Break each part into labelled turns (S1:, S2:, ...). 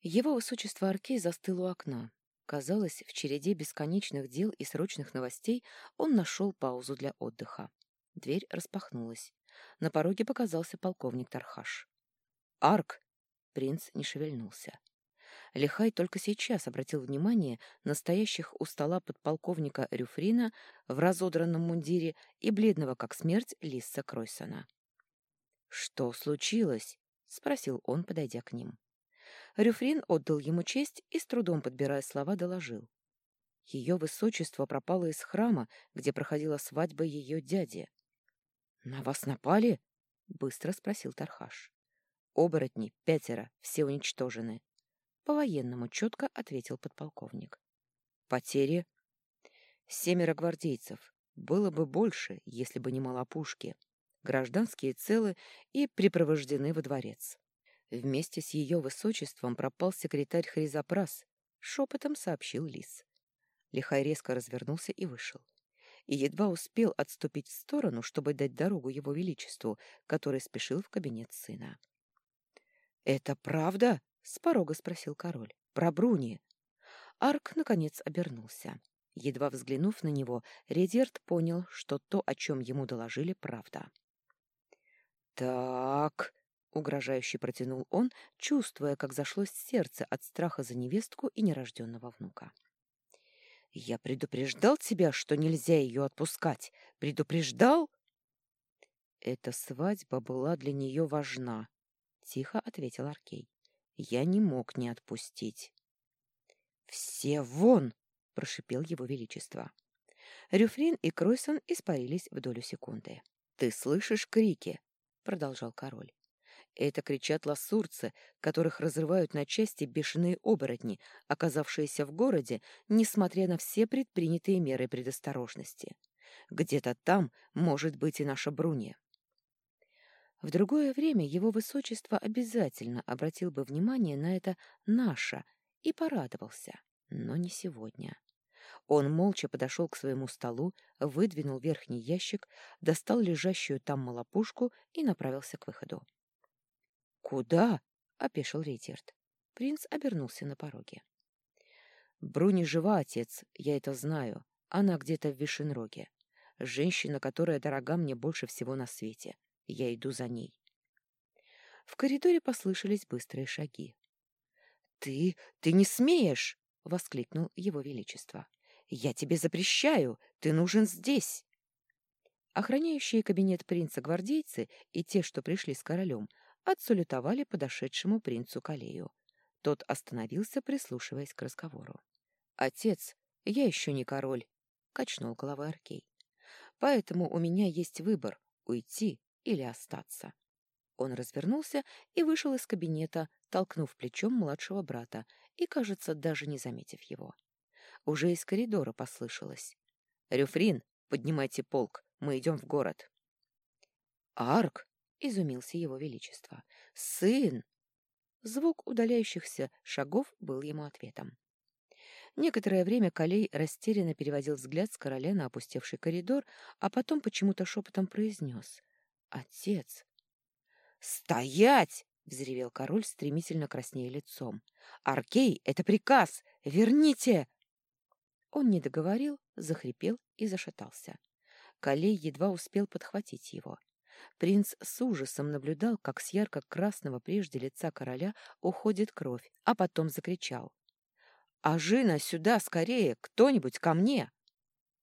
S1: Его высочество Аркей застыл у окна. Казалось, в череде бесконечных дел и срочных новостей он нашел паузу для отдыха. Дверь распахнулась. На пороге показался полковник Тархаш. «Арк!» Принц не шевельнулся. Лихай только сейчас обратил внимание на стоящих у стола подполковника Рюфрина в разодранном мундире и бледного как смерть Лисса Кройсона. «Что случилось?» — спросил он, подойдя к ним. Рюфрин отдал ему честь и, с трудом подбирая слова, доложил. Ее высочество пропало из храма, где проходила свадьба ее дяди. «На вас напали?» — быстро спросил Тархаш. «Оборотни, пятеро, все уничтожены». По-военному четко ответил подполковник. «Потери?» «Семеро гвардейцев. Было бы больше, если бы не малопушки. Гражданские целы и припровождены во дворец». Вместе с ее высочеством пропал секретарь Хризопрас, шепотом сообщил Лис. Лихай резко развернулся и вышел. И едва успел отступить в сторону, чтобы дать дорогу его величеству, который спешил в кабинет сына. «Это правда?» — с порога спросил король. «Про Бруни». Арк, наконец, обернулся. Едва взглянув на него, Редерт понял, что то, о чем ему доложили, правда. «Так», — угрожающе протянул он, чувствуя, как зашлось сердце от страха за невестку и нерожденного внука. «Я предупреждал тебя, что нельзя ее отпускать. Предупреждал?» «Эта свадьба была для нее важна», — тихо ответил Аркей. «Я не мог не отпустить». «Все вон!» — прошипел его величество. Рюфрин и Кройсон испарились в долю секунды. «Ты слышишь крики?» — продолжал король. Это кричат лассурцы, которых разрывают на части бешеные оборотни, оказавшиеся в городе, несмотря на все предпринятые меры предосторожности. Где-то там может быть и наша Бруния. В другое время его высочество обязательно обратил бы внимание на это «наша» и порадовался, но не сегодня. Он молча подошел к своему столу, выдвинул верхний ящик, достал лежащую там малопушку и направился к выходу. «Куда?» — опешил Рейтерт. Принц обернулся на пороге. «Бруни жива, отец, я это знаю. Она где-то в Вишенроге. Женщина, которая дорога мне больше всего на свете. Я иду за ней». В коридоре послышались быстрые шаги. «Ты... ты не смеешь!» — воскликнул его величество. «Я тебе запрещаю! Ты нужен здесь!» Охраняющие кабинет принца гвардейцы и те, что пришли с королем, отсулютовали подошедшему принцу Калею. Тот остановился, прислушиваясь к разговору. «Отец, я еще не король», — качнул головой Аркей. «Поэтому у меня есть выбор — уйти или остаться». Он развернулся и вышел из кабинета, толкнув плечом младшего брата и, кажется, даже не заметив его. Уже из коридора послышалось. «Рюфрин, поднимайте полк, мы идем в город». «Арк!» — изумился его величество. «Сын!» Звук удаляющихся шагов был ему ответом. Некоторое время Калей растерянно переводил взгляд с короля на опустевший коридор, а потом почему-то шепотом произнес. «Отец!» «Стоять!» — взревел король, стремительно краснея лицом. «Аркей, это приказ! Верните!» Он не договорил, захрипел и зашатался. Калей едва успел подхватить его. Принц с ужасом наблюдал, как с ярко-красного прежде лица короля уходит кровь, а потом закричал. «Ажина, сюда, скорее! Кто-нибудь ко мне!»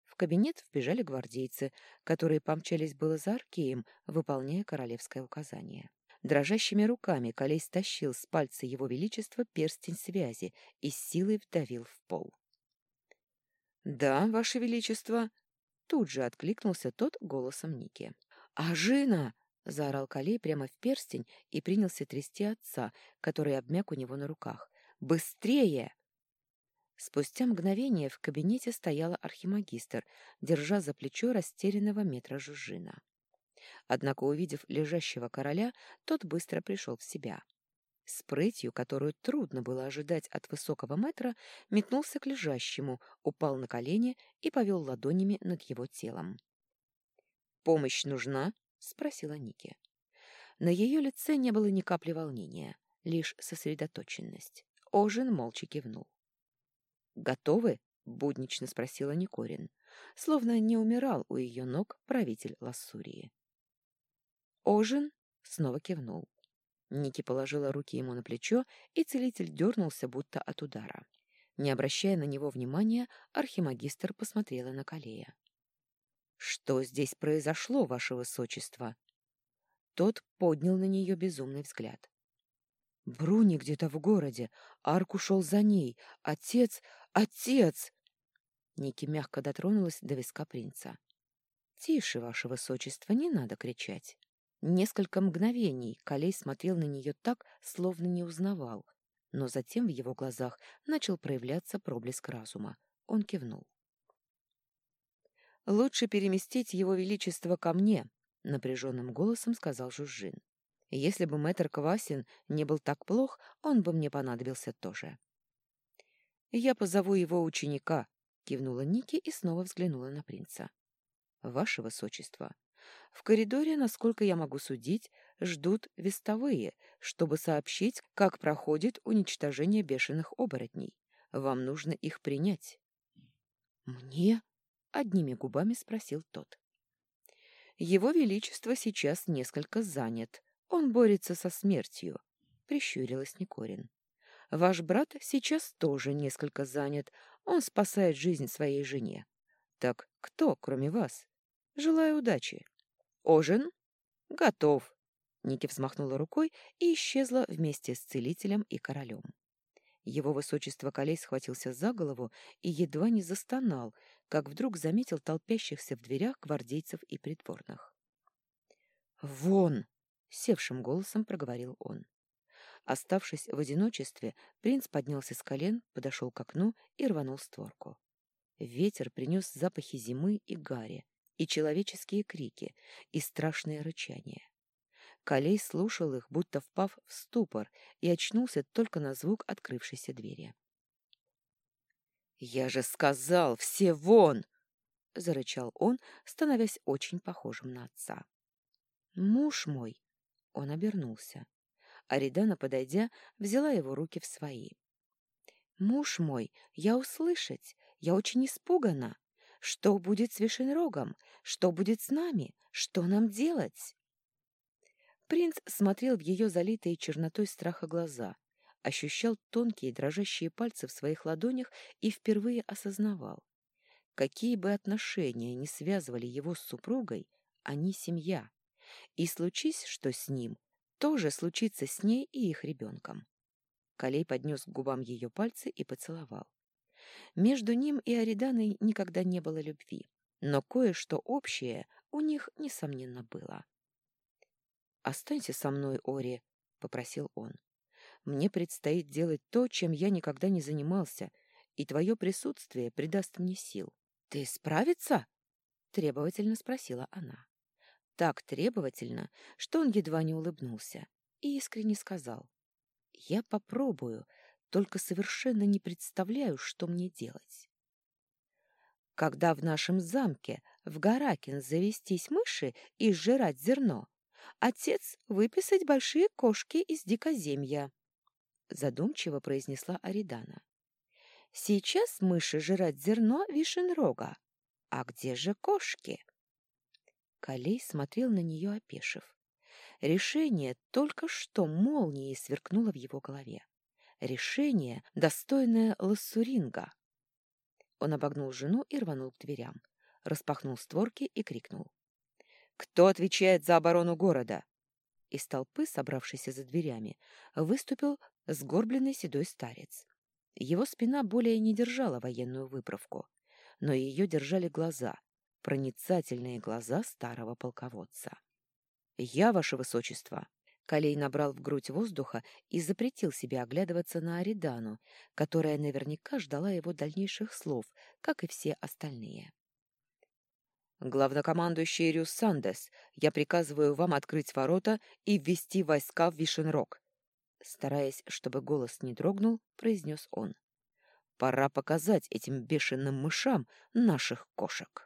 S1: В кабинет вбежали гвардейцы, которые помчались было за Аркеем, выполняя королевское указание. Дрожащими руками Колей стащил с пальца его величества перстень связи и с силой вдавил в пол. «Да, ваше величество!» Тут же откликнулся тот голосом Ники. «Ажина!» — заорал Калей прямо в перстень и принялся трясти отца, который обмяк у него на руках. «Быстрее!» Спустя мгновение в кабинете стояла архимагистр, держа за плечо растерянного метра Жужжина. Однако, увидев лежащего короля, тот быстро пришел в себя. С прытью, которую трудно было ожидать от высокого метра, метнулся к лежащему, упал на колени и повел ладонями над его телом. «Помощь нужна?» — спросила Ники. На ее лице не было ни капли волнения, лишь сосредоточенность. Ожин молча кивнул. «Готовы?» — буднично спросила Никорин, словно не умирал у ее ног правитель Лассурии. Ожин снова кивнул. Ники положила руки ему на плечо, и целитель дернулся, будто от удара. Не обращая на него внимания, архимагистр посмотрела на Калея. «Что здесь произошло, ваше высочество?» Тот поднял на нее безумный взгляд. «Бруни где-то в городе. Арк ушел за ней. Отец! Отец!» Ники мягко дотронулась до виска принца. «Тише, ваше высочество, не надо кричать». Несколько мгновений Калей смотрел на нее так, словно не узнавал, но затем в его глазах начал проявляться проблеск разума. Он кивнул. «Лучше переместить его величество ко мне», — напряженным голосом сказал Жужжин. «Если бы мэтр Квасин не был так плох, он бы мне понадобился тоже». «Я позову его ученика», — кивнула Ники и снова взглянула на принца. «Ваше высочество, в коридоре, насколько я могу судить, ждут вестовые, чтобы сообщить, как проходит уничтожение бешеных оборотней. Вам нужно их принять». «Мне?» — одними губами спросил тот. «Его Величество сейчас несколько занят. Он борется со смертью», — прищурилась Никорин. «Ваш брат сейчас тоже несколько занят. Он спасает жизнь своей жене. Так кто, кроме вас? Желаю удачи». «Ожин?» «Готов!» Ники взмахнула рукой и исчезла вместе с целителем и королем. Его высочество Колей схватился за голову и едва не застонал, как вдруг заметил толпящихся в дверях гвардейцев и придворных. «Вон!» — севшим голосом проговорил он. Оставшись в одиночестве, принц поднялся с колен, подошел к окну и рванул створку. Ветер принес запахи зимы и гари, и человеческие крики, и страшное рычание. Калей слушал их, будто впав в ступор, и очнулся только на звук открывшейся двери. «Я же сказал, все вон!» — зарычал он, становясь очень похожим на отца. «Муж мой!» — он обернулся. Аридана, подойдя, взяла его руки в свои. «Муж мой, я услышать, я очень испугана. Что будет с Вишенрогом? Что будет с нами? Что нам делать? Принц смотрел в ее залитые чернотой страха глаза, ощущал тонкие дрожащие пальцы в своих ладонях и впервые осознавал. Какие бы отношения ни связывали его с супругой, они семья. И случись, что с ним, тоже случится с ней и их ребенком. Калей поднес к губам ее пальцы и поцеловал. Между ним и Ариданой никогда не было любви, но кое-что общее у них, несомненно, было. «Останься со мной, Ори», — попросил он. «Мне предстоит делать то, чем я никогда не занимался, и твое присутствие придаст мне сил». «Ты справиться?» — требовательно спросила она. Так требовательно, что он едва не улыбнулся и искренне сказал. «Я попробую, только совершенно не представляю, что мне делать. Когда в нашем замке в Гаракин завестись мыши и сжирать зерно, отец выписать большие кошки из дикоземья, задумчиво произнесла Аридана. Сейчас мыши жрать зерно вишенрога. А где же кошки? Калей смотрел на нее, опешив. Решение только что молнией сверкнуло в его голове. Решение, достойное Лассуринга. Он обогнул жену и рванул к дверям. Распахнул створки и крикнул. «Кто отвечает за оборону города?» Из толпы, собравшейся за дверями, выступил сгорбленный седой старец. Его спина более не держала военную выправку, но ее держали глаза, проницательные глаза старого полководца. «Я, ваше высочество!» Калей набрал в грудь воздуха и запретил себе оглядываться на Аридану, которая наверняка ждала его дальнейших слов, как и все остальные. «Главнокомандующий Рюс Сандес, я приказываю вам открыть ворота и ввести войска в Вишенрог», стараясь, чтобы голос не дрогнул, произнес он. «Пора показать этим бешеным мышам наших кошек».